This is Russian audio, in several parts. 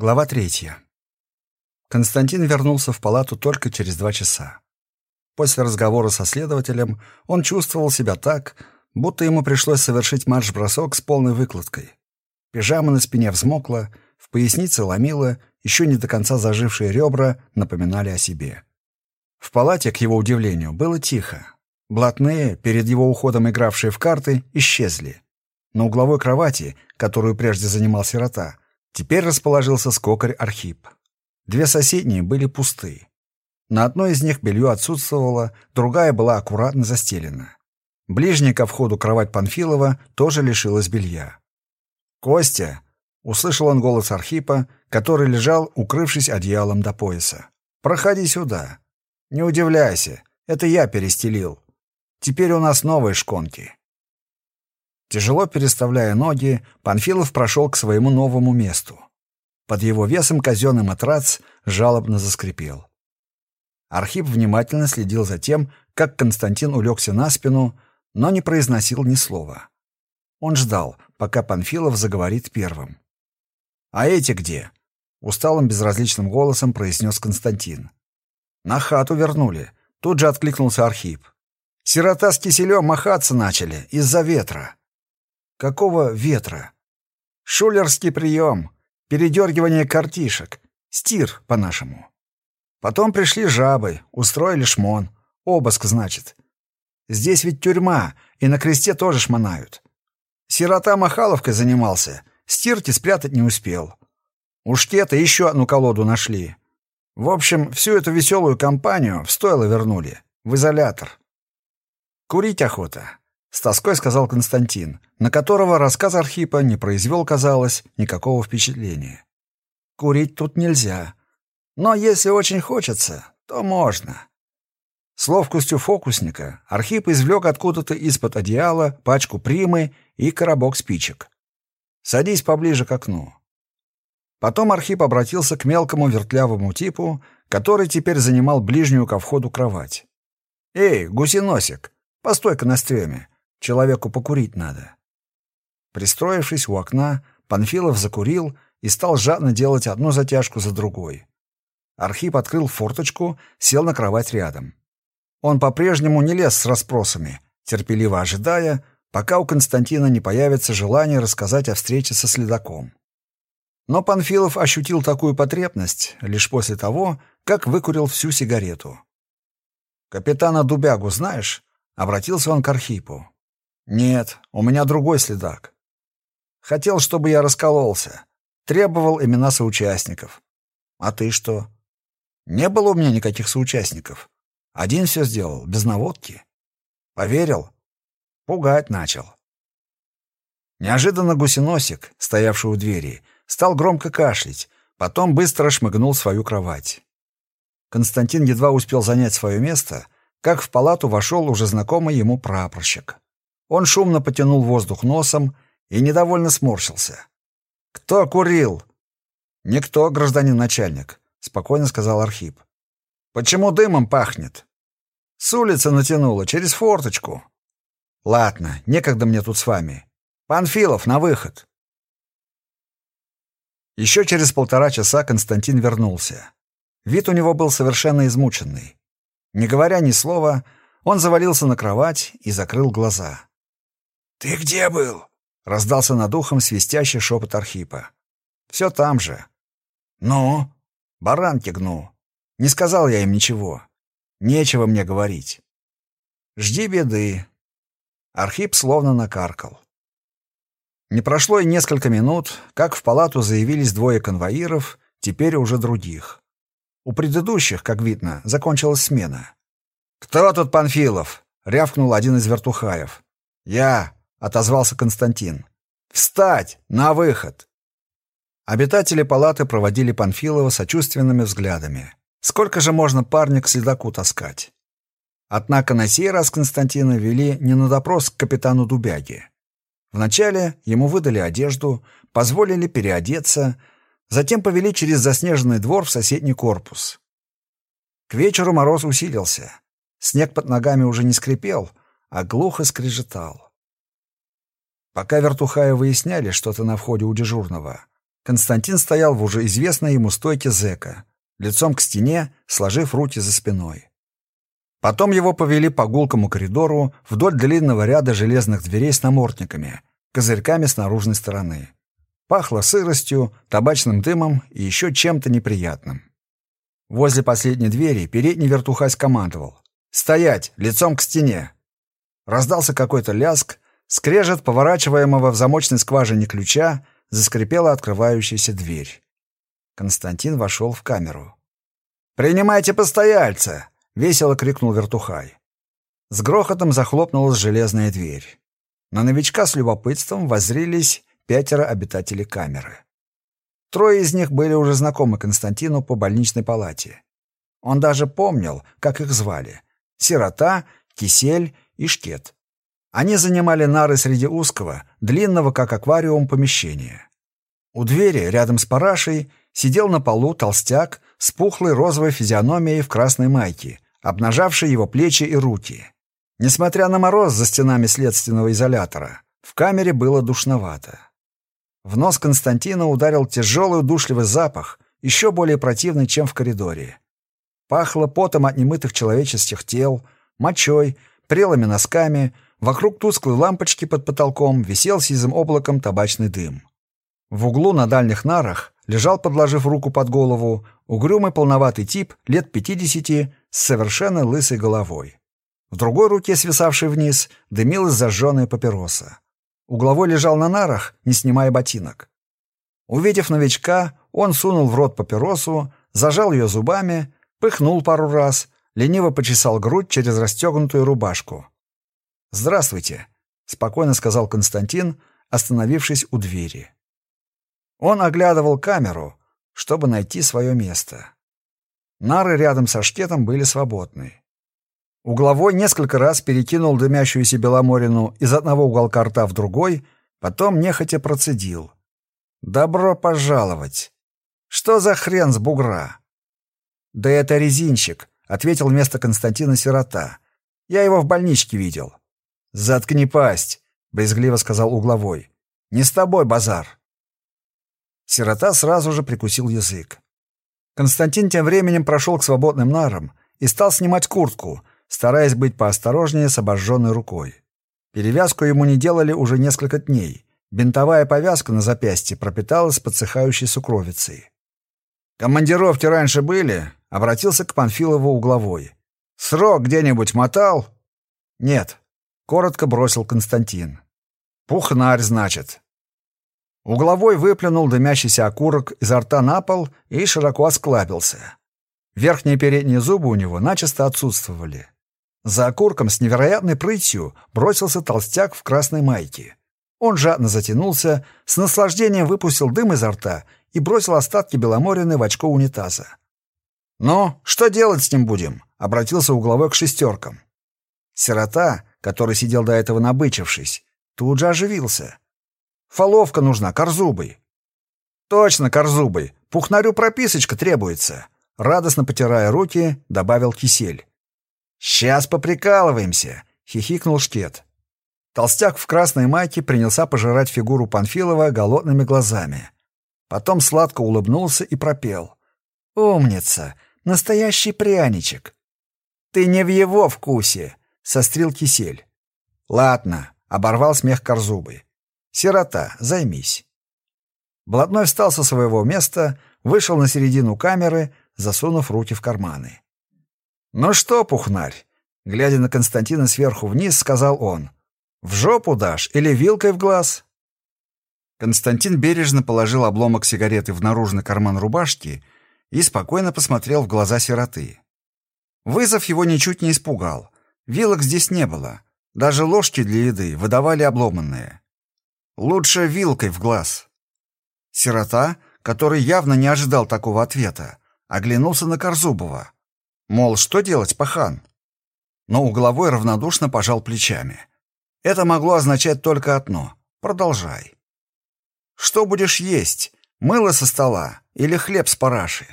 Глава третья. Константин вернулся в палату только через два часа. После разговора со следователем он чувствовал себя так, будто ему пришлось совершить марш-бросок с полной выкладкой. Пижама на спине взмокла, в пояснице ломила, еще не до конца зажившие ребра напоминали о себе. В палате, к его удивлению, было тихо. Блатные, перед его уходом игравшие в карты, исчезли. На угловой кровати, которую прежде занимал сирота, Теперь расположился скокарь Архип. Две соседние были пусты. На одной из них белье отсутствовало, другая была аккуратно застелена. Ближняя ко входу кровать Панфилова тоже лишилась белья. «Костя!» — услышал он голос Архипа, который лежал, укрывшись одеялом до пояса. «Проходи сюда. Не удивляйся, это я перестелил. Теперь у нас новые шконки». Тяжело переставляя ноги, Панфилов прошел к своему новому месту. Под его весом казенный матрац жалобно заскрипел. Архип внимательно следил за тем, как Константин улегся на спину, но не произносил ни слова. Он ждал, пока Панфилов заговорит первым. «А эти где?» — усталым безразличным голосом произнес Константин. «На хату вернули», — тут же откликнулся Архип. «Сирота с киселем махаться начали из-за ветра». Какого ветра? Шулерский прием, передергивание картишек, стир по-нашему. Потом пришли жабы, устроили шмон. Обыск, значит. Здесь ведь тюрьма, и на кресте тоже шмонают. Сирота Махаловкой занимался, стирки спрятать не успел. Уж те-то еще одну колоду нашли. В общем, всю эту веселую компанию в стойло вернули, в изолятор. Курить охота. С тоской сказал Константин, на которого рассказ Архипа не произвел, казалось, никакого впечатления. «Курить тут нельзя. Но если очень хочется, то можно». С ловкостью фокусника Архип извлек откуда-то из-под одеяла пачку примы и коробок спичек. «Садись поближе к окну». Потом Архип обратился к мелкому вертлявому типу, который теперь занимал ближнюю ко входу кровать. «Эй, гусеносик, постой-ка на стреме. Человеку покурить надо. Пристроившись у окна, Панфилов закурил и стал жадно делать одну затяжку за другой. Архип открыл форточку, сел на кровать рядом. Он по-прежнему не лез с расспросами, терпеливо ожидая, пока у Константина не появится желание рассказать о встрече со следаком. Но Панфилов ощутил такую потребность лишь после того, как выкурил всю сигарету. «Капитана Дубягу знаешь?» — обратился он к Архипу. «Нет, у меня другой следак. Хотел, чтобы я раскололся. Требовал имена соучастников. А ты что? Не было у меня никаких соучастников. Один все сделал, без наводки. Поверил? Пугать начал. Неожиданно гусеносик, стоявший у двери, стал громко кашлять, потом быстро шмыгнул свою кровать. Константин едва успел занять свое место, как в палату вошел уже знакомый ему прапорщик. Он шумно потянул воздух носом и недовольно сморщился. «Кто курил?» «Никто, гражданин начальник», — спокойно сказал Архип. «Почему дымом пахнет?» «С улицы натянуло, через форточку». «Ладно, некогда мне тут с вами. Панфилов, на выход». Еще через полтора часа Константин вернулся. Вид у него был совершенно измученный. Не говоря ни слова, он завалился на кровать и закрыл глаза. «Ты где был?» — раздался над ухом свистящий шепот Архипа. «Все там же». «Ну?» «Баранки гну. Не сказал я им ничего. Нечего мне говорить». «Жди беды». Архип словно накаркал. Не прошло и несколько минут, как в палату заявились двое конвоиров, теперь уже других. У предыдущих, как видно, закончилась смена. «Кто тут Панфилов?» — рявкнул один из вертухаев. «Я», — отозвался Константин. «Встать! На выход!» Обитатели палаты проводили Панфилова сочувственными взглядами. Сколько же можно парня к следаку таскать? Однако на сей раз Константина вели не на допрос к капитану Дубяге. Вначале ему выдали одежду, позволили переодеться, затем повели через заснеженный двор в соседний корпус. К вечеру мороз усилился. Снег под ногами уже не скрипел, а глухо скрежетал. Пока вертухаи выясняли что-то на входе у дежурного, Константин стоял в уже известной ему стойке зэка, лицом к стене, сложив руки за спиной. Потом его повели по гулкому коридору вдоль длинного ряда железных дверей с намордниками, козырьками с наружной стороны. Пахло сыростью, табачным дымом и еще чем-то неприятным. Возле последней двери передний вертухай скомандовал. «Стоять! Лицом к стене!» Раздался какой-то ляск, скрежет поворачиваемого в замочной скважине ключа, заскрипела открывающаяся дверь. Константин вошел в камеру. «Принимайте постояльца!» — весело крикнул вертухай. С грохотом захлопнулась железная дверь. На новичка с любопытством воззрились пятеро обитателей камеры. Трое из них были уже знакомы Константину по больничной палате. Он даже помнил, как их звали — Сирота, Кисель и Шкет. Они занимали нары среди узкого, длинного, как аквариум, помещения. У двери, рядом с парашей, сидел на полу толстяк с пухлой розовой физиономией в красной майке, обнажавшей его плечи и руки. Несмотря на мороз за стенами следственного изолятора, в камере было душновато. В нос Константина ударил тяжелый удушливый запах, еще более противный, чем в коридоре. Пахло потом от немытых человеческих тел, мочой, прелыми носками, вокруг тусклой лампочки под потолком висел сизым облаком табачный дым. В углу на дальних нарах лежал, подложив руку под голову, угрюмый полноватый тип лет пятидесяти с совершенно лысой головой. В другой руке, свисавшей вниз, дымилась зажженная папироса. Угловой лежал на нарах, не снимая ботинок. Увидев новичка, он сунул в рот папиросу, зажал ее зубами, пыхнул пару раз, лениво почесал грудь через расстегнутую рубашку. «Здравствуйте», — спокойно сказал Константин, остановившись у двери. Он оглядывал камеру, чтобы найти свое место. Нары рядом со шкетом были свободны. Угловой несколько раз перекинул дымящуюся Беломорину из одного уголка рта в другой, потом нехотя процедил. «Добро пожаловать! Что за хрен с бугра?» «Да это резинчик», — ответил вместо Константина сирота. «Я его в больничке видел». «Заткни пасть», — брезгливо сказал угловой. «Не с тобой базар». Сирота сразу же прикусил язык. Константин тем временем прошел к свободным нарам и стал снимать куртку, стараясь быть поосторожнее с обожженной рукой. Перевязку ему не делали уже несколько дней. Бинтовая повязка на запястье пропиталась подсыхающей сукровицей. «Командировки раньше были?» — обратился к Панфилову угловой. «Срок где-нибудь мотал?» «Нет», — коротко бросил Константин. «Пухнарь, значит». Угловой выплюнул дымящийся окурок изо рта на пол и широко осклабился. Верхние передние зубы у него начисто отсутствовали. За окурком с невероятной прытью бросился толстяк в красной майке. Он жадно затянулся, с наслаждением выпустил дым изо рта и бросил остатки беломорины в очко унитаза. «Ну, что делать с ним будем?» — обратился угловой к шестеркам. Сирота, который сидел до этого набычившись, тут же оживился. «Фоловка нужна, корзубый». «Точно, корзубый. Пухнарю прописочка требуется», — радостно потирая руки, добавил кисель. «Сейчас поприкалываемся», — хихикнул Шкет. Толстяк в красной майке принялся пожирать фигуру Панфилова голодными глазами. Потом сладко улыбнулся и пропел. «Умница! Настоящий пряничек!» «Ты не в его вкусе!» — сострил кисель. «Ладно», — оборвал смех Корзубы. «Сирота, займись». Блатной встал со своего места, вышел на середину камеры, засунув руки в карманы. «Ну что, пухнарь?» Глядя на Константина сверху вниз, сказал он. «В жопу дашь или вилкой в глаз?» Константин бережно положил обломок сигареты в наружный карман рубашки и спокойно посмотрел в глаза сироты. Вызов его ничуть не испугал. Вилок здесь не было. Даже ложки для еды выдавали обломанные. Лучше вилкой в глаз. Сирота, который явно не ожидал такого ответа, оглянулся на Корзубова. Мол, что делать, пахан? Но угловой равнодушно пожал плечами. Это могло означать только одно — продолжай. Что будешь есть, мыло со стола или хлеб с параши?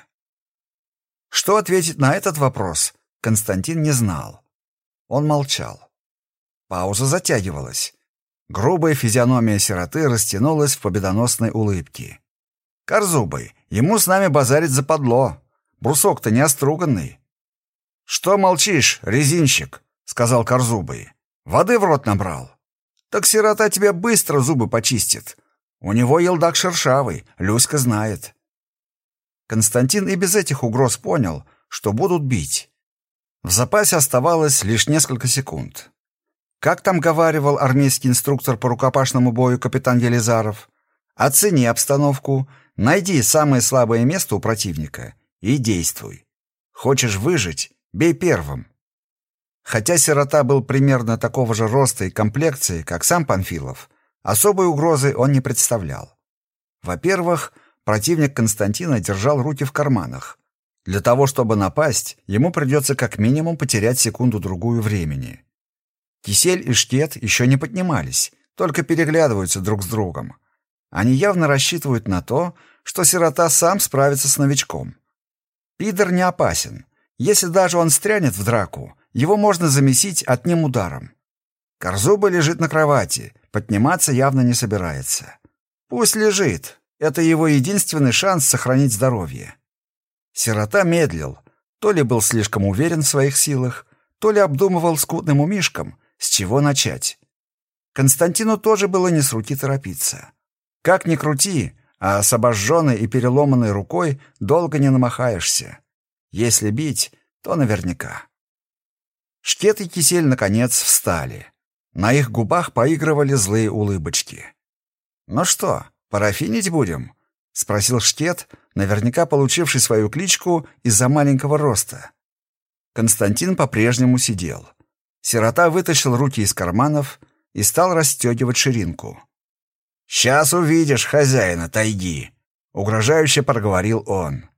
Что ответить на этот вопрос, Константин не знал. Он молчал. Пауза затягивалась. Грубая физиономия сироты растянулась в победоносной улыбке. Корзубый, ему с нами базарить западло. Брусок-то не оструганный». «Что молчишь, резинщик?» — сказал Корзубый. «Воды в рот набрал». «Так сирота тебе быстро зубы почистит. У него елдак шершавый, Люська знает». Константин и без этих угроз понял, что будут бить. В запасе оставалось лишь несколько секунд. Как там говаривал армейский инструктор по рукопашному бою капитан Елизаров, оцени обстановку, найди самое слабое место у противника и действуй. Хочешь выжить — бей первым. Хотя сирота был примерно такого же роста и комплекции, как сам Панфилов, особой угрозы он не представлял. Во-первых, противник Константина держал руки в карманах. Для того, чтобы напасть, ему придется как минимум потерять секунду-другую времени. Кисель и Штет еще не поднимались, только переглядываются друг с другом. Они явно рассчитывают на то, что сирота сам справится с новичком. Пидор не опасен. Если даже он стрянет в драку, его можно замесить одним ударом. Корзуба лежит на кровати, подниматься явно не собирается. Пусть лежит, это его единственный шанс сохранить здоровье. Сирота медлил, то ли был слишком уверен в своих силах, то ли обдумывал скудным умишком, с чего начать? Константину тоже было не с руки торопиться. Как ни крути, а с обожженной и переломанной рукой долго не намахаешься. Если бить, то наверняка. Шкет и кисель, наконец, встали. На их губах поигрывали злые улыбочки. «Ну что, парафинить будем?» — спросил Шкет, наверняка получивший свою кличку из-за маленького роста. Константин по-прежнему сидел. Сирота вытащил руки из карманов и стал расстегивать ширинку. «Сейчас увидишь хозяина тайги», — угрожающе проговорил он.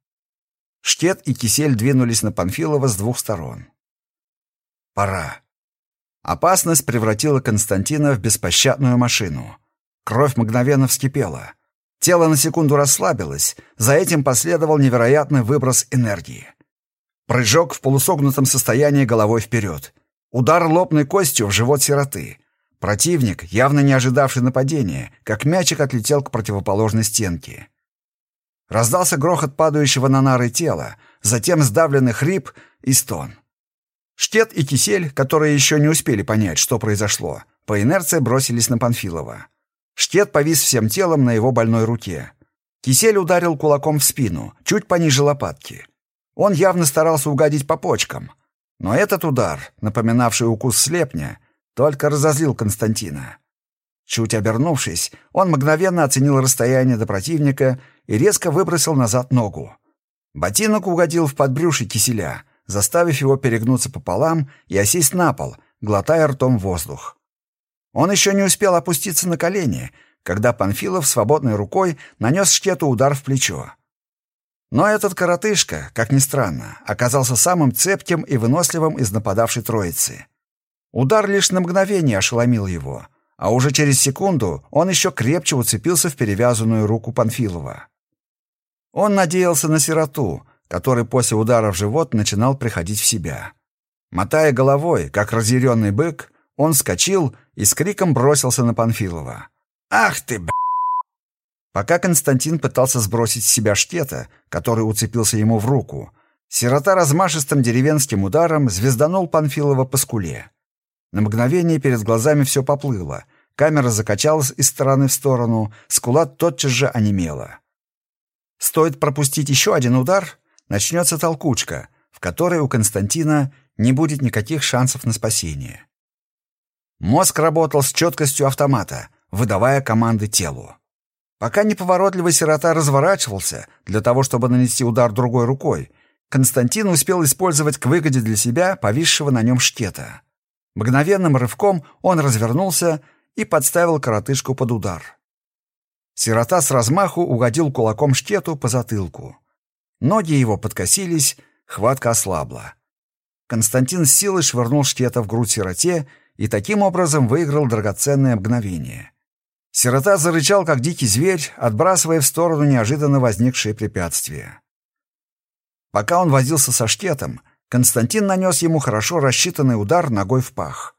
Штет и Кисель двинулись на Панфилова с двух сторон. «Пора». Опасность превратила Константина в беспощадную машину. Кровь мгновенно вскипела. Тело на секунду расслабилось, за этим последовал невероятный выброс энергии. Прыжок в полусогнутом состоянии головой вперед — Удар лобной костью в живот сироты. Противник, явно не ожидавший нападения, как мячик отлетел к противоположной стенке. Раздался грохот падающего на нары тела, затем сдавленный хрип и стон. Штет и Кисель, которые еще не успели понять, что произошло, по инерции бросились на Панфилова. Штет повис всем телом на его больной руке. Кисель ударил кулаком в спину, чуть пониже лопатки. Он явно старался угодить по почкам, но этот удар, напоминавший укус слепня, только разозлил Константина. Чуть обернувшись, он мгновенно оценил расстояние до противника и резко выбросил назад ногу. Ботинок угодил в подбрюшье киселя, заставив его перегнуться пополам и осесть на пол, глотая ртом воздух. Он еще не успел опуститься на колени, когда Панфилов свободной рукой нанес шкету удар в плечо. Но этот коротышка, как ни странно, оказался самым цепким и выносливым из нападавшей троицы. Удар лишь на мгновение ошеломил его, а уже через секунду он еще крепче уцепился в перевязанную руку Панфилова. Он надеялся на сироту, который после удара в живот начинал приходить в себя. Мотая головой, как разъяренный бык, он вскочил и с криком бросился на Панфилова. «Ах ты, б***!» Пока Константин пытался сбросить с себя штета, который уцепился ему в руку, сирота размашистым деревенским ударом звезданул Панфилова по скуле. На мгновение перед глазами все поплыло, камера закачалась из стороны в сторону, скула тотчас же онемела. Стоит пропустить еще один удар, начнется толкучка, в которой у Константина не будет никаких шансов на спасение. Мозг работал с четкостью автомата, выдавая команды телу. Пока неповоротливый сирота разворачивался для того, чтобы нанести удар другой рукой, Константин успел использовать к выгоде для себя повисшего на нем штета. Мгновенным рывком он развернулся и подставил коротышку под удар. Сирота с размаху угодил кулаком штету по затылку. Ноги его подкосились, хватка ослабла. Константин с силой швырнул штета в грудь сироте и таким образом выиграл драгоценное мгновение — Сирота зарычал, как дикий зверь, отбрасывая в сторону неожиданно возникшие препятствия. Пока он возился со штетом, Константин нанес ему хорошо рассчитанный удар ногой в пах.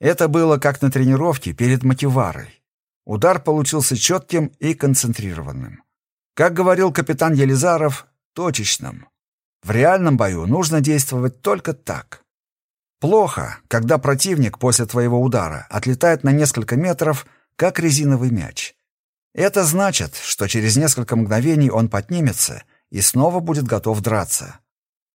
Это было как на тренировке перед мотиварой. Удар получился четким и концентрированным. Как говорил капитан Елизаров, точечном. В реальном бою нужно действовать только так. Плохо, когда противник после твоего удара отлетает на несколько метров, как резиновый мяч. Это значит, что через несколько мгновений он поднимется и снова будет готов драться.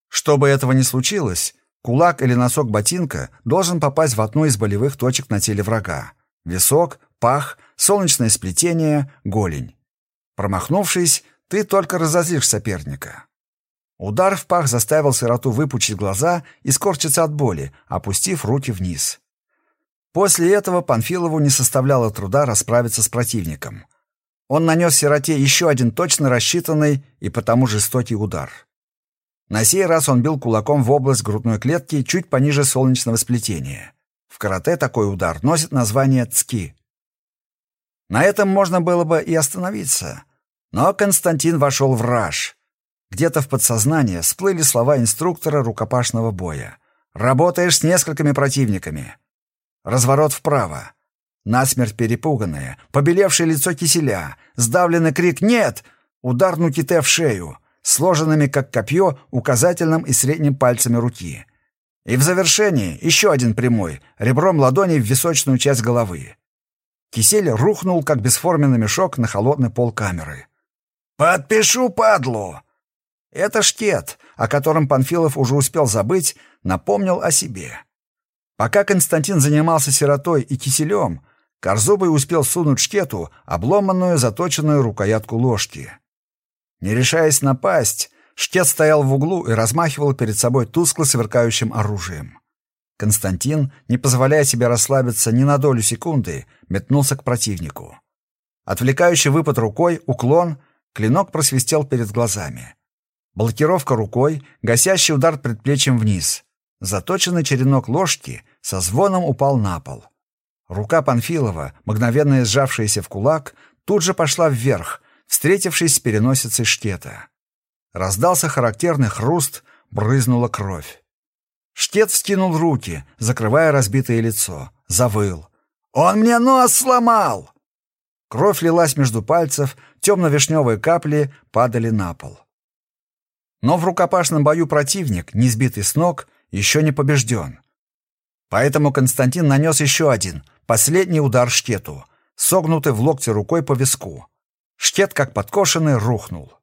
Чтобы этого не случилось, кулак или носок ботинка должен попасть в одну из болевых точек на теле врага. Висок, пах, солнечное сплетение, голень. Промахнувшись, ты только разозлишь соперника. Удар в пах заставил сироту выпучить глаза и скорчиться от боли, опустив руки вниз. После этого Панфилову не составляло труда расправиться с противником. Он нанес сироте еще один точно рассчитанный и потому жестокий удар. На сей раз он бил кулаком в область грудной клетки чуть пониже солнечного сплетения. В карате такой удар носит название цки. На этом можно было бы и остановиться. Но Константин вошел в раж. Где-то в подсознание всплыли слова инструктора рукопашного боя. «Работаешь с несколькими противниками». Разворот вправо. Насмерть перепуганное, побелевшее лицо киселя, сдавленный крик «Нет!» Удар Нуките в шею, сложенными как копье указательным и средним пальцами руки. И в завершении еще один прямой, ребром ладони в височную часть головы. Кисель рухнул, как бесформенный мешок, на холодный пол камеры. «Подпишу, падлу!» Это штет, о котором Панфилов уже успел забыть, напомнил о себе. Пока Константин занимался сиротой и киселем, Корзубый успел сунуть штету обломанную заточенную рукоятку ложки. Не решаясь напасть, штет стоял в углу и размахивал перед собой тускло сверкающим оружием. Константин, не позволяя себе расслабиться ни на долю секунды, метнулся к противнику. Отвлекающий выпад рукой, уклон, клинок просвистел перед глазами. Блокировка рукой, гасящий удар предплечьем вниз. Заточенный черенок ложки со звоном упал на пол. Рука Панфилова, мгновенно сжавшаяся в кулак, тут же пошла вверх, встретившись с переносицей штета. Раздался характерный хруст, брызнула кровь. Штет вскинул руки, закрывая разбитое лицо, завыл. «Он мне нос сломал!» Кровь лилась между пальцев, темно-вишневые капли падали на пол. Но в рукопашном бою противник, не сбитый с ног, еще не побежден. Поэтому Константин нанес еще один, последний удар штету, согнутый в локте рукой по виску. Штет, как подкошенный, рухнул.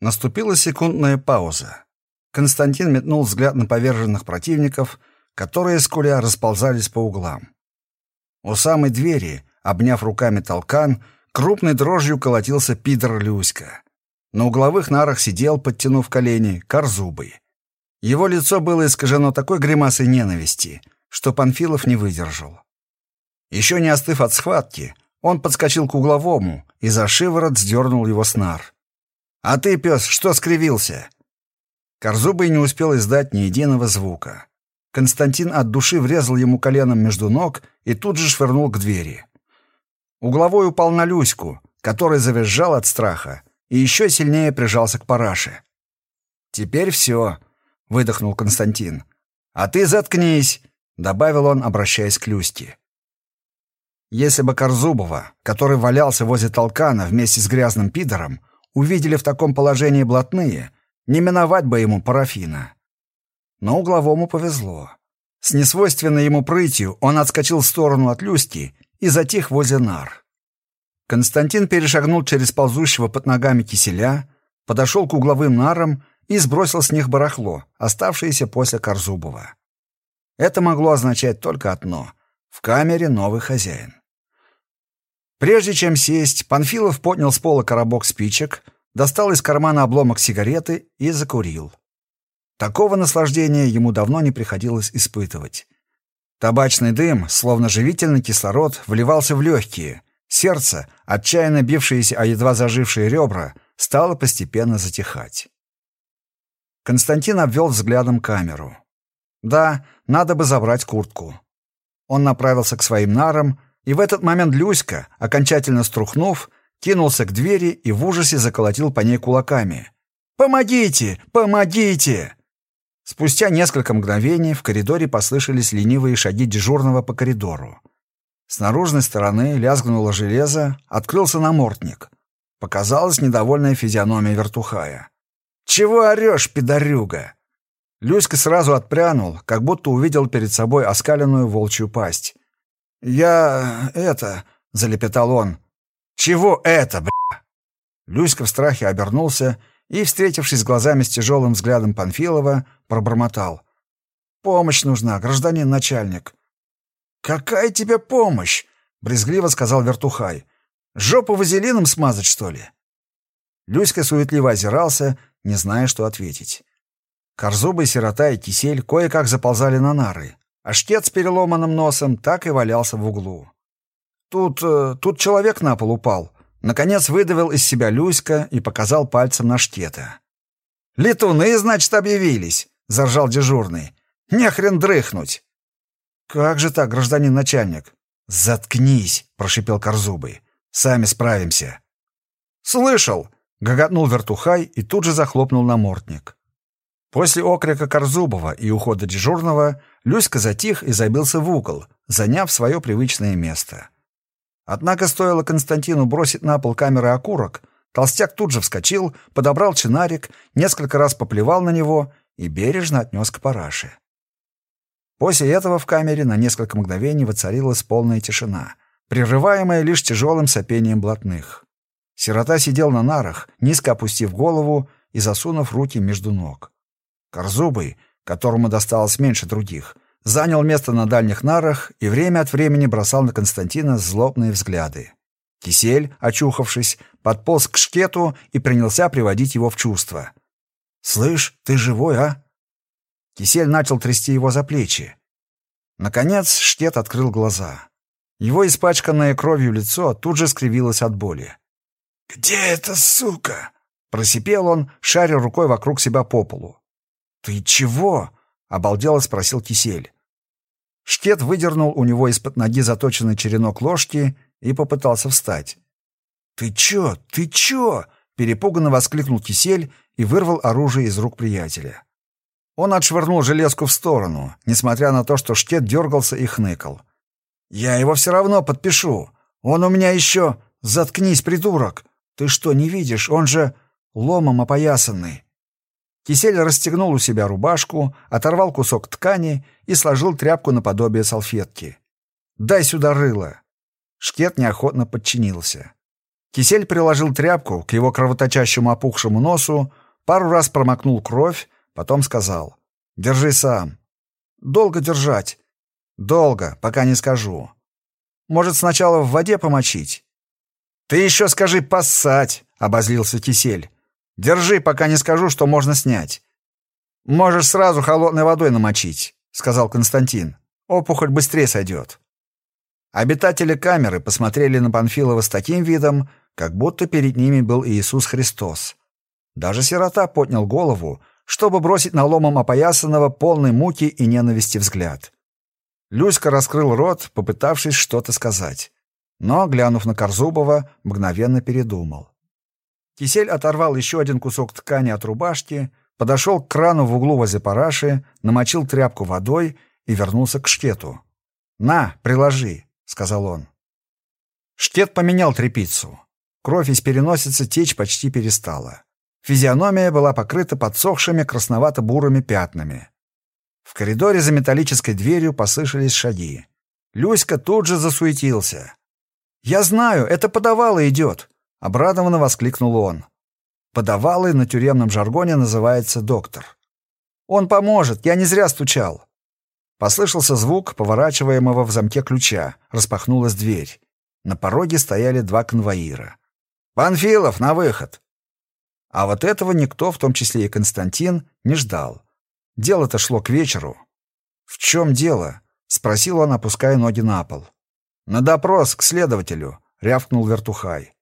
Наступила секундная пауза. Константин метнул взгляд на поверженных противников, которые, скуля, расползались по углам. У самой двери, обняв руками толкан, крупной дрожью колотился Пидор Люська. На угловых нарах сидел, подтянув колени, корзубый. Его лицо было искажено такой гримасой ненависти, что Панфилов не выдержал. Еще не остыв от схватки, он подскочил к угловому и за шиворот сдернул его с нар. «А ты, пес, что скривился?» Корзубый не успел издать ни единого звука. Константин от души врезал ему коленом между ног и тут же швырнул к двери. Угловой упал на Люську, который завизжал от страха и еще сильнее прижался к параше. «Теперь все», — выдохнул Константин. «А ты заткнись», — добавил он, обращаясь к Люсти. Если бы Корзубова, который валялся возле толкана вместе с грязным пидором, увидели в таком положении блатные, не миновать бы ему парафина. Но угловому повезло. С несвойственной ему прытью он отскочил в сторону от Люськи и затих возле нар. Константин перешагнул через ползущего под ногами киселя, подошел к угловым нарам и сбросил с них барахло, оставшееся после Корзубова. Это могло означать только одно — в камере новый хозяин. Прежде чем сесть, Панфилов поднял с пола коробок спичек, достал из кармана обломок сигареты и закурил. Такого наслаждения ему давно не приходилось испытывать. Табачный дым, словно живительный кислород, вливался в легкие, Сердце, отчаянно бившееся о едва зажившие ребра, стало постепенно затихать. Константин обвел взглядом камеру. Да, надо бы забрать куртку. Он направился к своим нарам, и в этот момент Люська, окончательно струхнув, кинулся к двери и в ужасе заколотил по ней кулаками. «Помогите! Помогите!» Спустя несколько мгновений в коридоре послышались ленивые шаги дежурного по коридору. С наружной стороны лязгнуло железо, открылся намордник. показалась недовольная физиономия вертухая. «Чего орешь, пидорюга?» Люська сразу отпрянул, как будто увидел перед собой оскаленную волчью пасть. «Я... это...» — залепетал он. «Чего это, бля?» Люська в страхе обернулся и, встретившись глазами с тяжелым взглядом Панфилова, пробормотал. «Помощь нужна, гражданин начальник». «Какая тебе помощь?» — брезгливо сказал Вертухай. «Жопу вазелином смазать, что ли?» Люська суетливо озирался, не зная, что ответить. Корзубый, сирота и кисель кое-как заползали на нары, а штец с переломанным носом так и валялся в углу. Тут... Э, тут человек на пол упал. Наконец выдавил из себя Люська и показал пальцем на штета. «Летуны, значит, объявились!» — заржал дежурный. «Не хрен дрыхнуть!» «Как же так, гражданин начальник?» «Заткнись!» — прошипел Корзубый. «Сами справимся!» «Слышал!» — гоготнул вертухай и тут же захлопнул намордник. После окрика Корзубова и ухода дежурного Люська затих и забился в угол, заняв свое привычное место. Однако стоило Константину бросить на пол камеры окурок, толстяк тут же вскочил, подобрал чинарик, несколько раз поплевал на него и бережно отнес к параше. После этого в камере на несколько мгновений воцарилась полная тишина, прерываемая лишь тяжелым сопением блатных. Сирота сидел на нарах, низко опустив голову и засунув руки между ног. Корзубый, которому досталось меньше других, занял место на дальних нарах и время от времени бросал на Константина злобные взгляды. Кисель, очухавшись, подполз к шкету и принялся приводить его в чувство. «Слышь, ты живой, а?» Кисель начал трясти его за плечи. Наконец шкет открыл глаза. Его испачканное кровью лицо тут же скривилось от боли. «Где эта сука?» — просипел он, шаря рукой вокруг себя по полу. «Ты чего?» — обалдело спросил Кисель. Шкет выдернул у него из-под ноги заточенный черенок ложки и попытался встать. «Ты чё? Ты чё?» — перепуганно воскликнул Кисель и вырвал оружие из рук приятеля. Он отшвырнул железку в сторону, несмотря на то, что Шкет дергался и хныкал. «Я его все равно подпишу. Он у меня еще... Заткнись, придурок! Ты что, не видишь? Он же ломом опоясанный. Кисель расстегнул у себя рубашку, оторвал кусок ткани и сложил тряпку наподобие салфетки. «Дай сюда рыло!» Шкет неохотно подчинился. Кисель приложил тряпку к его кровоточащему опухшему носу, пару раз промокнул кровь, потом сказал «Держи сам». «Долго держать?» «Долго, пока не скажу. Может, сначала в воде помочить?» «Ты еще скажи поссать!» — обозлился Кисель. Держи, пока не скажу, что можно снять. Можешь сразу холодной водой намочить, сказал Константин. Опухоль быстрее сойдет. Обитатели камеры посмотрели на Панфилова с таким видом, как будто перед ними был Иисус Христос. Даже сирота поднял голову, чтобы бросить на ломом опоясанного полной муки и ненависти взгляд. Люська раскрыл рот, попытавшись что-то сказать, но, глянув на Корзубова, мгновенно передумал. Кисель оторвал еще один кусок ткани от рубашки, подошел к крану в углу возле параши, намочил тряпку водой и вернулся к шкету. «На, приложи», — сказал он. Штет поменял тряпицу. Кровь из переносицы течь почти перестала. Физиономия была покрыта подсохшими красновато-бурыми пятнами. В коридоре за металлической дверью послышались шаги. Люська тут же засуетился. «Я знаю, это подавало идет. — обрадованно воскликнул он. Подавалый на тюремном жаргоне называется доктор. «Он поможет, я не зря стучал». Послышался звук поворачиваемого в замке ключа. Распахнулась дверь. На пороге стояли два конвоира. «Панфилов, на выход!» А вот этого никто, в том числе и Константин, не ждал. Дело-то шло к вечеру. «В чем дело?» — спросил он, опуская ноги на пол. «На допрос к следователю», — рявкнул Вертухай.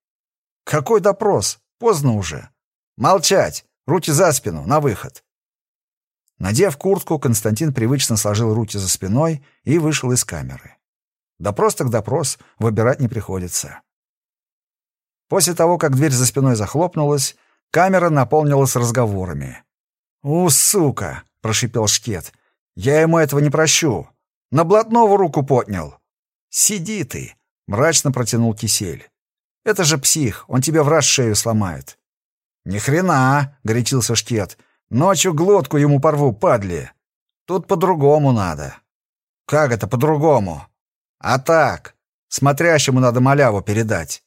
«Какой допрос? Поздно уже. Молчать! Руки за спину, на выход!» Надев куртку, Константин привычно сложил руки за спиной и вышел из камеры. Допрос так допрос, выбирать не приходится. После того, как дверь за спиной захлопнулась, камера наполнилась разговорами. «У, сука!» — прошипел Шкет. «Я ему этого не прощу. На блатного руку поднял». «Сиди ты!» — мрачно протянул Кисель. Это же псих, он тебе в раз шею сломает». «Ни хрена!» — горячился Шкет. «Ночью глотку ему порву, падли. Тут по-другому надо». «Как это по-другому?» «А так, смотрящему надо маляву передать».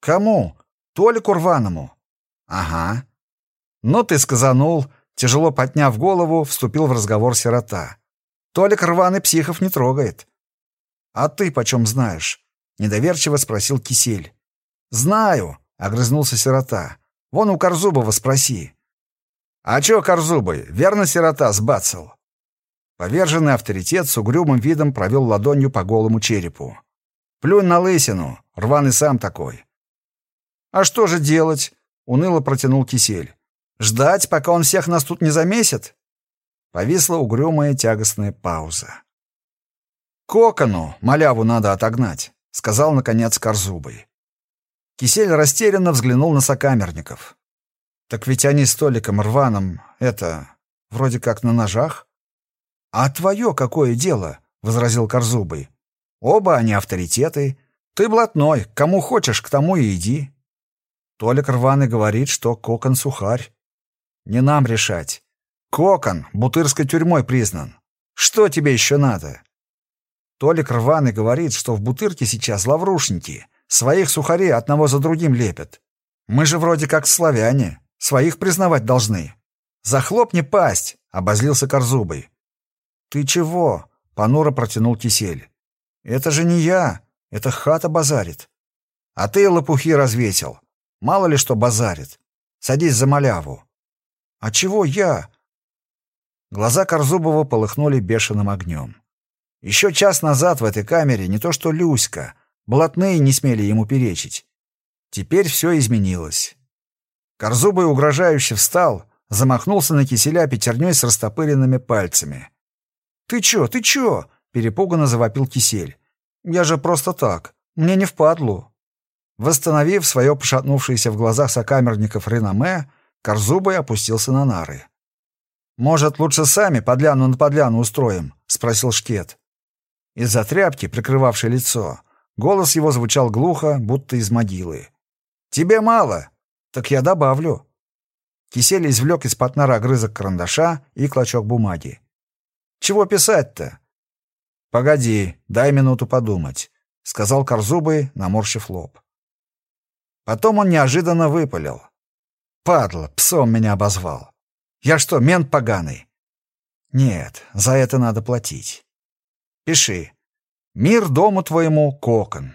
«Кому?» «Толику рваному». «Ага». «Ну ты сказанул», тяжело подняв голову, вступил в разговор сирота. «Толик рваный психов не трогает». «А ты почем знаешь?» — недоверчиво спросил Кисель. «Знаю», — огрызнулся сирота. «Вон у Корзубова спроси». «А чё Корзубый? Верно сирота сбацал?» Поверженный авторитет с угрюмым видом провел ладонью по голому черепу. «Плюнь на лысину, рваный сам такой». «А что же делать?» — уныло протянул Кисель. «Ждать, пока он всех нас тут не замесит?» Повисла угрюмая тягостная пауза. «Кокону маляву надо отогнать», — сказал, наконец, Корзубый. Кисель растерянно взглянул на сокамерников. «Так ведь они с Толиком Рваном, это, вроде как на ножах?» «А твое какое дело?» — возразил Корзубый. «Оба они авторитеты. Ты блатной, кому хочешь, к тому и иди». Толик Рваный говорит, что Кокон сухарь. «Не нам решать. Кокон бутырской тюрьмой признан. Что тебе еще надо?» Толик рваный говорит, что в Бутырке сейчас лаврушники. Своих сухарей одного за другим лепят. Мы же вроде как славяне. Своих признавать должны. Захлопни пасть, обозлился Корзубый. Ты чего? Понуро протянул кисель. Это же не я. Это хата базарит. А ты лопухи развесил. Мало ли что базарит. Садись за маляву. А чего я? Глаза Корзубова полыхнули бешеным огнем. Еще час назад в этой камере не то что Люська, блатные не смели ему перечить. Теперь все изменилось. Корзубый угрожающе встал, замахнулся на киселя пятерней с растопыренными пальцами. «Ты чё, ты чё?» — перепуганно завопил кисель. «Я же просто так. Мне не впадлу». Восстановив свое пошатнувшееся в глазах сокамерников реноме, Корзубый опустился на нары. «Может, лучше сами подляну на подляну устроим?» — спросил Шкет. Из-за тряпки, прикрывавшей лицо, голос его звучал глухо, будто из могилы. «Тебе мало? Так я добавлю». Кисель извлек из-под нора грызок карандаша и клочок бумаги. «Чего писать-то?» «Погоди, дай минуту подумать», — сказал Корзубый, наморщив лоб. Потом он неожиданно выпалил. «Падла, псом меня обозвал. Я что, мент поганый?» «Нет, за это надо платить. Пиши. Мир дому твоему, кокон.